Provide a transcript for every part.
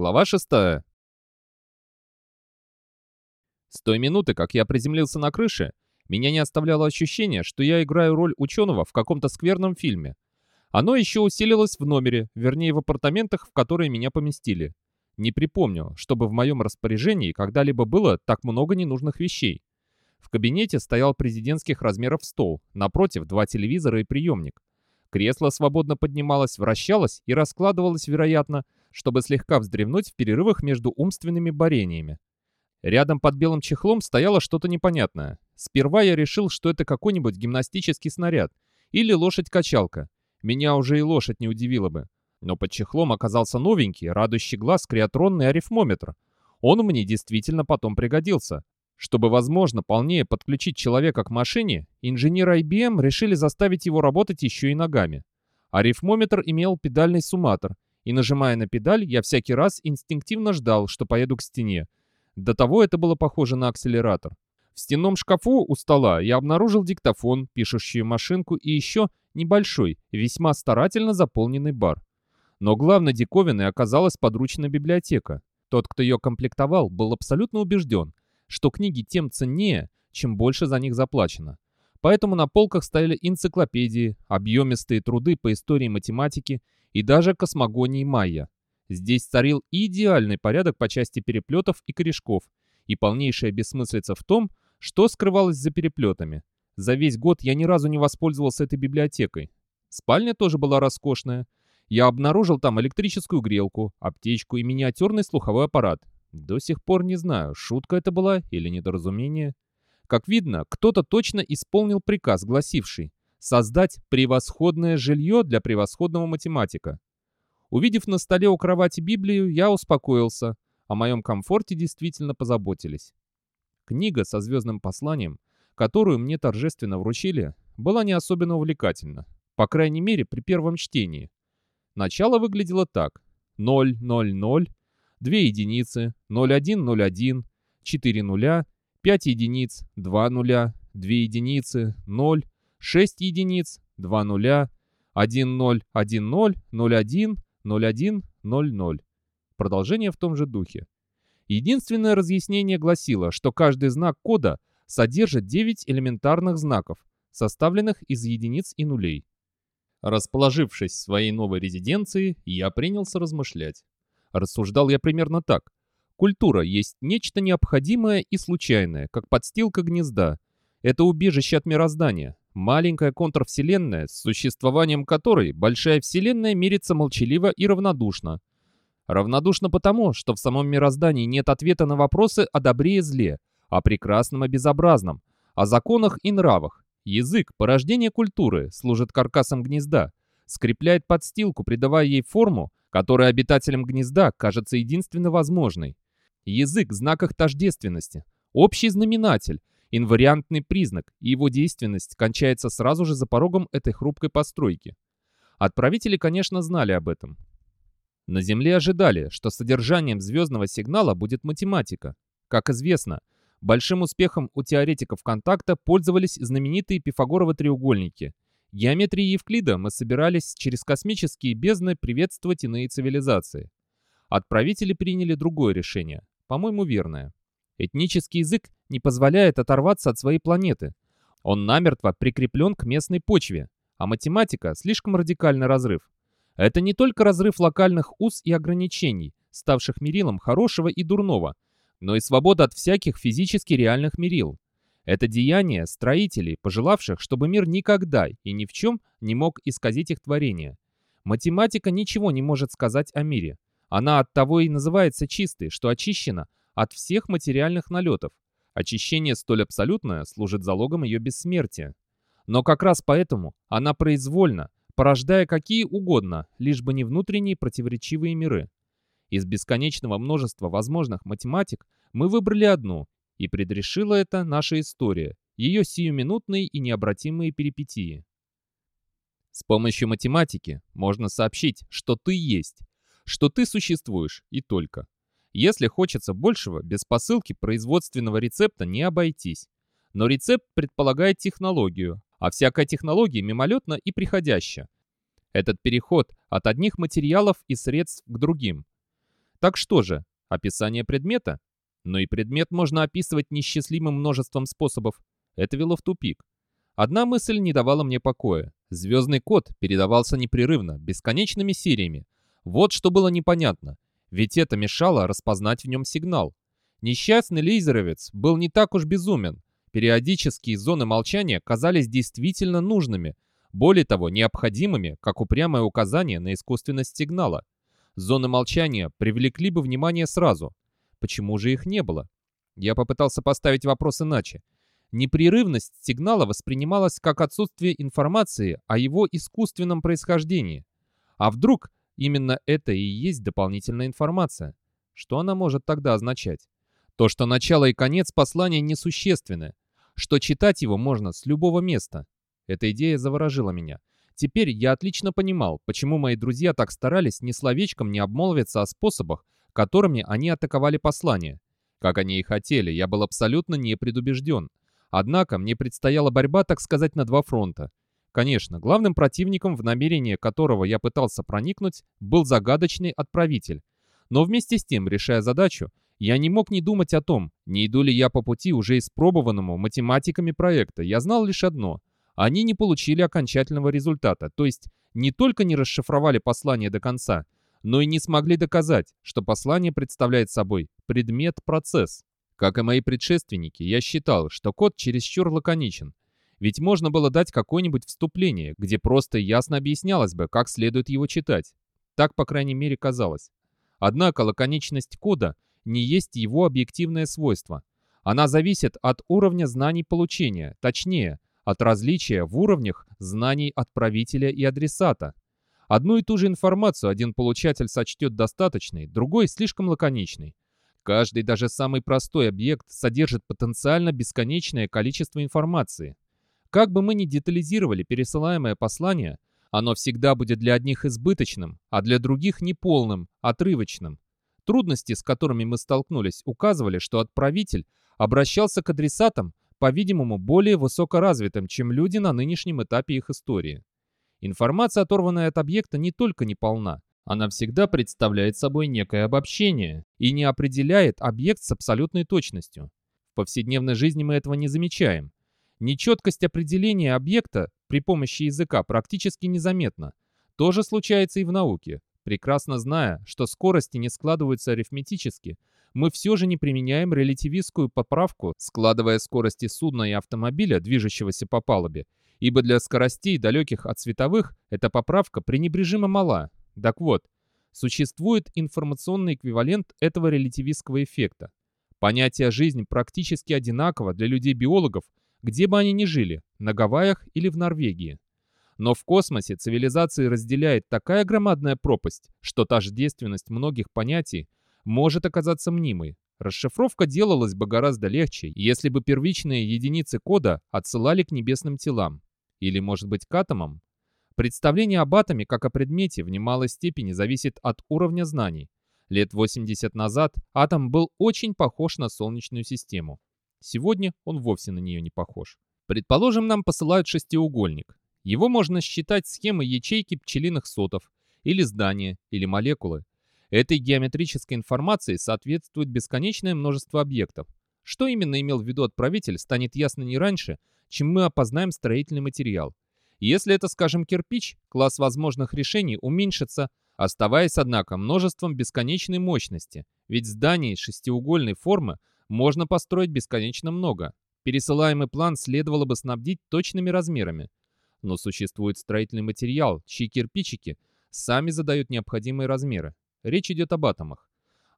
Глава 6. С той минуты, как я приземлился на крыше, меня не оставляло ощущение, что я играю роль ученого в каком-то скверном фильме. Оно еще усилилось в номере, вернее в апартаментах, в которые меня поместили. Не припомню, чтобы в моем распоряжении когда-либо было так много ненужных вещей. В кабинете стоял президентских размеров стол, напротив два телевизора и приемник. Кресло свободно поднималось, вращалось и раскладывалось, вероятно, чтобы слегка вздремнуть в перерывах между умственными борениями. Рядом под белым чехлом стояло что-то непонятное. Сперва я решил, что это какой-нибудь гимнастический снаряд или лошадь-качалка. Меня уже и лошадь не удивила бы. Но под чехлом оказался новенький, радующий глаз креатронный арифмометр. Он мне действительно потом пригодился. Чтобы, возможно, полнее подключить человека к машине, инженеры IBM решили заставить его работать еще и ногами. Арифмометр имел педальный сумматор, и нажимая на педаль, я всякий раз инстинктивно ждал, что поеду к стене. До того это было похоже на акселератор. В стенном шкафу у стола я обнаружил диктофон, пишущую машинку и еще небольшой, весьма старательно заполненный бар. Но главной диковиной оказалась подручная библиотека. Тот, кто ее комплектовал, был абсолютно убежден, что книги тем ценнее, чем больше за них заплачено. Поэтому на полках стояли энциклопедии, объемистые труды по истории математики и даже космогонии майя. Здесь царил идеальный порядок по части переплетов и корешков, и полнейшая бессмыслица в том, что скрывалось за переплетами. За весь год я ни разу не воспользовался этой библиотекой. Спальня тоже была роскошная. Я обнаружил там электрическую грелку, аптечку и миниатюрный слуховой аппарат. До сих пор не знаю, шутка это была или недоразумение. Как видно, кто-то точно исполнил приказ, гласивший создать превосходное жилье для превосходного математика. Увидев на столе у кровати Библию, я успокоился. О моем комфорте действительно позаботились. Книга со звездным посланием, которую мне торжественно вручили, была не особенно увлекательна. По крайней мере, при первом чтении. Начало выглядело так. 0, 0, 0, 2 единицы, 0101, 4 нуля, 5 единиц, 2 нуля, 2 единицы, 0, 6 единиц, 2 нуля, 1 0, 1 0, 0 1, 0 1, 0 0. Продолжение в том же духе. Единственное разъяснение гласило, что каждый знак кода содержит 9 элементарных знаков, составленных из единиц и нулей. Расположившись в своей новой резиденции, я принялся размышлять. Рассуждал я примерно так. Культура есть нечто необходимое и случайное, как подстилка гнезда. Это убежище от мироздания, маленькая контрвселенная, с существованием которой большая вселенная мирится молчаливо и равнодушно. Равнодушно потому, что в самом мироздании нет ответа на вопросы о добре и зле, о прекрасном и безобразном, о законах и нравах. Язык, порождение культуры, служит каркасом гнезда, скрепляет подстилку, придавая ей форму, которая обитателям гнезда кажется единственно возможной. Язык в знаках тождественности, общий знаменатель, инвариантный признак, и его действенность кончается сразу же за порогом этой хрупкой постройки. Отправители, конечно, знали об этом. На Земле ожидали, что содержанием звездного сигнала будет математика. Как известно, большим успехом у теоретиков контакта пользовались знаменитые Пифагоровы треугольники – Геометрии Евклида мы собирались через космические бездны приветствовать иные цивилизации. Отправители приняли другое решение, по-моему, верное. Этнический язык не позволяет оторваться от своей планеты. Он намертво прикреплен к местной почве, а математика – слишком радикальный разрыв. Это не только разрыв локальных уз и ограничений, ставших мерилом хорошего и дурного, но и свобода от всяких физически реальных мерил. Это деяние строителей, пожелавших, чтобы мир никогда и ни в чем не мог исказить их творение. Математика ничего не может сказать о мире. Она от того и называется чистой, что очищена от всех материальных налетов. Очищение столь абсолютное служит залогом ее бессмертия. Но как раз поэтому она произвольна, порождая какие угодно, лишь бы не внутренние противоречивые миры. Из бесконечного множества возможных математик мы выбрали одну и предрешила это наша история, ее сиюминутные и необратимые перипетии. С помощью математики можно сообщить, что ты есть, что ты существуешь и только. Если хочется большего, без посылки производственного рецепта не обойтись. Но рецепт предполагает технологию, а всякая технология мимолетна и приходяща. Этот переход от одних материалов и средств к другим. Так что же, описание предмета? Но и предмет можно описывать несчастливым множеством способов. Это вело в тупик. Одна мысль не давала мне покоя. Звездный код передавался непрерывно, бесконечными сериями. Вот что было непонятно. Ведь это мешало распознать в нем сигнал. Несчастный лейзеровец был не так уж безумен. Периодические зоны молчания казались действительно нужными, более того, необходимыми, как упрямое указание на искусственность сигнала. Зоны молчания привлекли бы внимание сразу. Почему же их не было? Я попытался поставить вопрос иначе. Непрерывность сигнала воспринималась как отсутствие информации о его искусственном происхождении. А вдруг именно это и есть дополнительная информация? Что она может тогда означать? То, что начало и конец послания несущественны, что читать его можно с любого места. Эта идея заворожила меня. Теперь я отлично понимал, почему мои друзья так старались ни словечком не обмолвиться о способах, которыми они атаковали послание. Как они и хотели, я был абсолютно не предубежден. Однако мне предстояла борьба, так сказать, на два фронта. Конечно, главным противником, в намерение которого я пытался проникнуть, был загадочный отправитель. Но вместе с тем, решая задачу, я не мог не думать о том, не иду ли я по пути уже испробованному математиками проекта. Я знал лишь одно. Они не получили окончательного результата, то есть не только не расшифровали послание до конца, но и не смогли доказать, что послание представляет собой предмет-процесс. Как и мои предшественники, я считал, что код чересчур лаконичен. Ведь можно было дать какое-нибудь вступление, где просто ясно объяснялось бы, как следует его читать. Так, по крайней мере, казалось. Однако лаконичность кода не есть его объективное свойство. Она зависит от уровня знаний получения, точнее, от различия в уровнях знаний отправителя и адресата. Одну и ту же информацию один получатель сочтет достаточной, другой слишком лаконичной. Каждый, даже самый простой объект, содержит потенциально бесконечное количество информации. Как бы мы ни детализировали пересылаемое послание, оно всегда будет для одних избыточным, а для других неполным, отрывочным. Трудности, с которыми мы столкнулись, указывали, что отправитель обращался к адресатам, по-видимому, более высокоразвитым, чем люди на нынешнем этапе их истории. Информация, оторванная от объекта, не только не полна, она всегда представляет собой некое обобщение и не определяет объект с абсолютной точностью. В повседневной жизни мы этого не замечаем. Нечеткость определения объекта при помощи языка практически незаметна. То же случается и в науке. Прекрасно зная, что скорости не складываются арифметически, мы все же не применяем релятивистскую поправку, складывая скорости судна и автомобиля, движущегося по палубе, ибо для скоростей, далеких от световых, эта поправка пренебрежимо мала, так вот, существует информационный эквивалент этого релятивистского эффекта. Понятие «жизнь» практически одинаково для людей-биологов, где бы они ни жили, на Гавайях или в Норвегии. Но в космосе цивилизации разделяет такая громадная пропасть, что тождественность многих понятий может оказаться мнимой. Расшифровка делалась бы гораздо легче, если бы первичные единицы кода отсылали к небесным телам. Или, может быть, к атомам? Представление об атоме как о предмете в немалой степени зависит от уровня знаний. Лет 80 назад атом был очень похож на Солнечную систему. Сегодня он вовсе на нее не похож. Предположим, нам посылают шестиугольник. Его можно считать схемой ячейки пчелиных сотов, или здания, или молекулы. Этой геометрической информации соответствует бесконечное множество объектов. Что именно имел в виду отправитель, станет ясно не раньше, чем мы опознаем строительный материал. Если это, скажем, кирпич, класс возможных решений уменьшится, оставаясь, однако, множеством бесконечной мощности, ведь зданий шестиугольной формы можно построить бесконечно много. Пересылаемый план следовало бы снабдить точными размерами. Но существует строительный материал, чьи кирпичики сами задают необходимые размеры. Речь идет об атомах.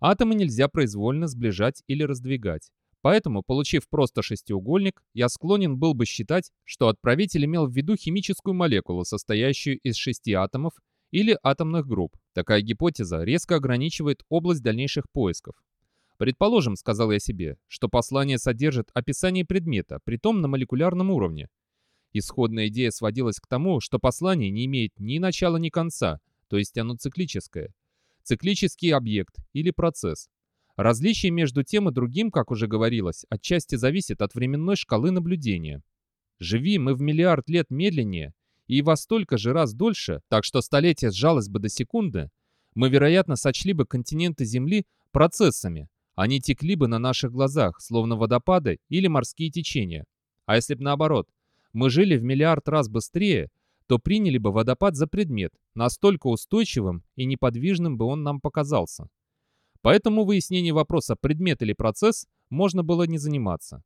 Атомы нельзя произвольно сближать или раздвигать. Поэтому, получив просто шестиугольник, я склонен был бы считать, что отправитель имел в виду химическую молекулу, состоящую из шести атомов или атомных групп. Такая гипотеза резко ограничивает область дальнейших поисков. Предположим, сказал я себе, что послание содержит описание предмета, притом на молекулярном уровне. Исходная идея сводилась к тому, что послание не имеет ни начала, ни конца, то есть оно циклическое. Циклический объект или процесс, Различие между тем и другим, как уже говорилось, отчасти зависит от временной шкалы наблюдения. Живи мы в миллиард лет медленнее и во столько же раз дольше, так что столетие сжалось бы до секунды, Мы, вероятно, сочли бы континенты Земли процессами. Они текли бы на наших глазах, словно водопады или морские течения. А если бы наоборот, мы жили в миллиард раз быстрее, то приняли бы водопад за предмет, настолько устойчивым и неподвижным бы он нам показался. Поэтому выяснение вопроса предмет или процесс можно было не заниматься.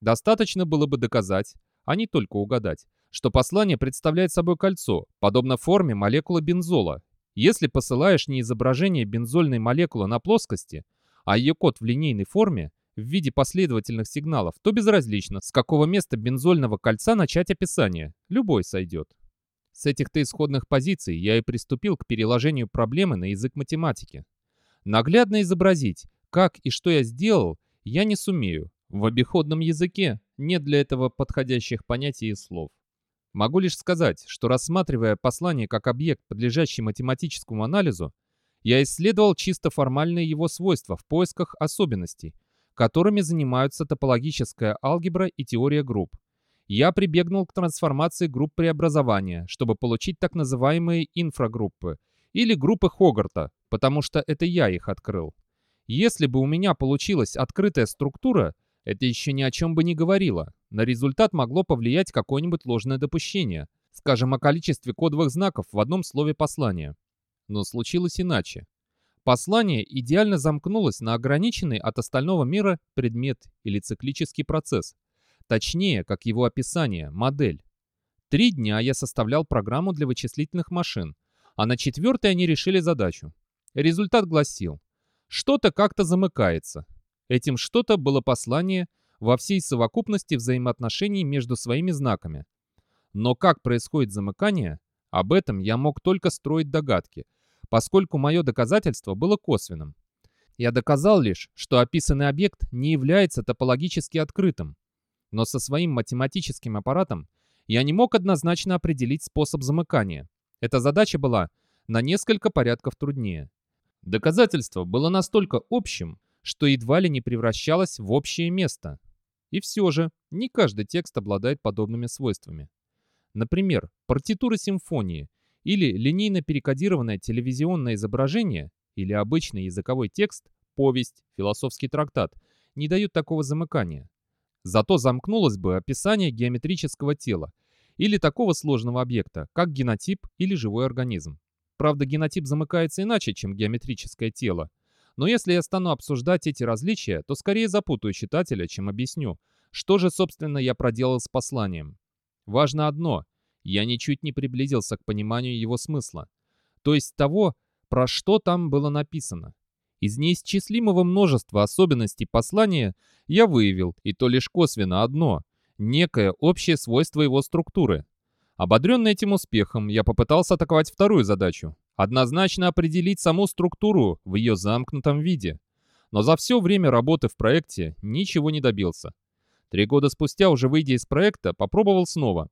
Достаточно было бы доказать, а не только угадать, что послание представляет собой кольцо, подобно форме молекулы бензола. Если посылаешь не изображение бензольной молекулы на плоскости, а ее код в линейной форме, в виде последовательных сигналов, то безразлично, с какого места бензольного кольца начать описание. Любой сойдет. С этих-то исходных позиций я и приступил к переложению проблемы на язык математики. Наглядно изобразить, как и что я сделал, я не сумею. В обиходном языке нет для этого подходящих понятий и слов. Могу лишь сказать, что рассматривая послание как объект, подлежащий математическому анализу, я исследовал чисто формальные его свойства в поисках особенностей, которыми занимаются топологическая алгебра и теория групп, я прибегнул к трансформации групп преобразования, чтобы получить так называемые инфрагруппы, или группы Хогарта, потому что это я их открыл. Если бы у меня получилась открытая структура, это еще ни о чем бы не говорило. На результат могло повлиять какое-нибудь ложное допущение, скажем, о количестве кодовых знаков в одном слове послания. Но случилось иначе. Послание идеально замкнулось на ограниченный от остального мира предмет или циклический процесс – Точнее, как его описание, модель. Три дня я составлял программу для вычислительных машин, а на четвертый они решили задачу. Результат гласил, что-то как-то замыкается. Этим что-то было послание во всей совокупности взаимоотношений между своими знаками. Но как происходит замыкание, об этом я мог только строить догадки, поскольку мое доказательство было косвенным. Я доказал лишь, что описанный объект не является топологически открытым, но со своим математическим аппаратом я не мог однозначно определить способ замыкания. Эта задача была на несколько порядков труднее. Доказательство было настолько общим, что едва ли не превращалось в общее место. И все же, не каждый текст обладает подобными свойствами. Например, партитура симфонии или линейно перекодированное телевизионное изображение или обычный языковой текст, повесть, философский трактат не дают такого замыкания. Зато замкнулось бы описание геометрического тела или такого сложного объекта, как генотип или живой организм. Правда, генотип замыкается иначе, чем геометрическое тело. Но если я стану обсуждать эти различия, то скорее запутаю читателя, чем объясню, что же, собственно, я проделал с посланием. Важно одно – я ничуть не приблизился к пониманию его смысла, то есть того, про что там было написано. Из неисчислимого множества особенностей послания я выявил, и то лишь косвенно, одно – некое общее свойство его структуры. Ободренный этим успехом, я попытался атаковать вторую задачу – однозначно определить саму структуру в ее замкнутом виде. Но за все время работы в проекте ничего не добился. Три года спустя, уже выйдя из проекта, попробовал снова.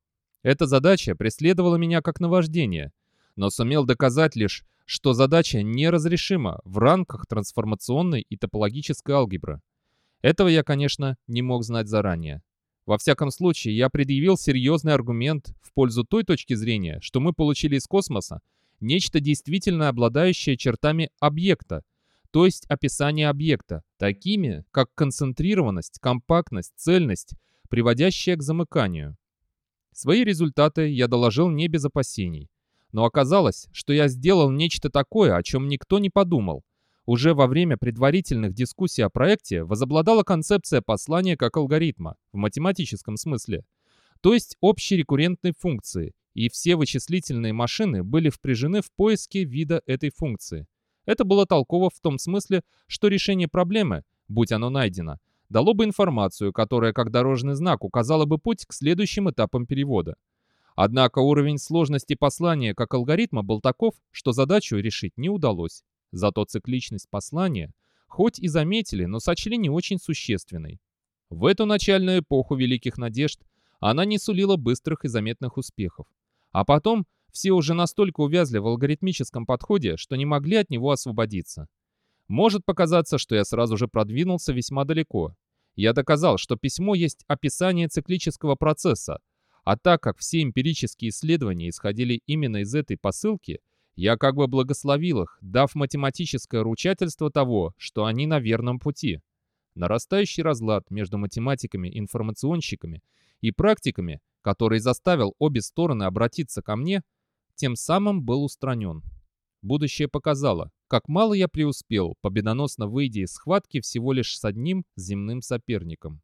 Эта задача преследовала меня как наваждение, но сумел доказать лишь, что задача неразрешима в рамках трансформационной и топологической алгебры. Этого я, конечно, не мог знать заранее. Во всяком случае, я предъявил серьезный аргумент в пользу той точки зрения, что мы получили из космоса нечто действительно обладающее чертами объекта, то есть описание объекта, такими, как концентрированность, компактность, цельность, приводящая к замыканию. Свои результаты я доложил не без опасений. Но оказалось, что я сделал нечто такое, о чем никто не подумал. Уже во время предварительных дискуссий о проекте возобладала концепция послания как алгоритма, в математическом смысле. То есть общей рекуррентной функции, и все вычислительные машины были впряжены в поиске вида этой функции. Это было толково в том смысле, что решение проблемы, будь оно найдено, дало бы информацию, которая как дорожный знак указала бы путь к следующим этапам перевода. Однако уровень сложности послания как алгоритма был таков, что задачу решить не удалось. Зато цикличность послания, хоть и заметили, но сочли не очень существенной. В эту начальную эпоху великих надежд она не сулила быстрых и заметных успехов. А потом все уже настолько увязли в алгоритмическом подходе, что не могли от него освободиться. Может показаться, что я сразу же продвинулся весьма далеко. Я доказал, что письмо есть описание циклического процесса, а так как все эмпирические исследования исходили именно из этой посылки, Я как бы благословил их, дав математическое ручательство того, что они на верном пути. Нарастающий разлад между математиками-информационщиками и практиками, который заставил обе стороны обратиться ко мне, тем самым был устранен. Будущее показало, как мало я преуспел, победоносно выйдя из схватки всего лишь с одним земным соперником.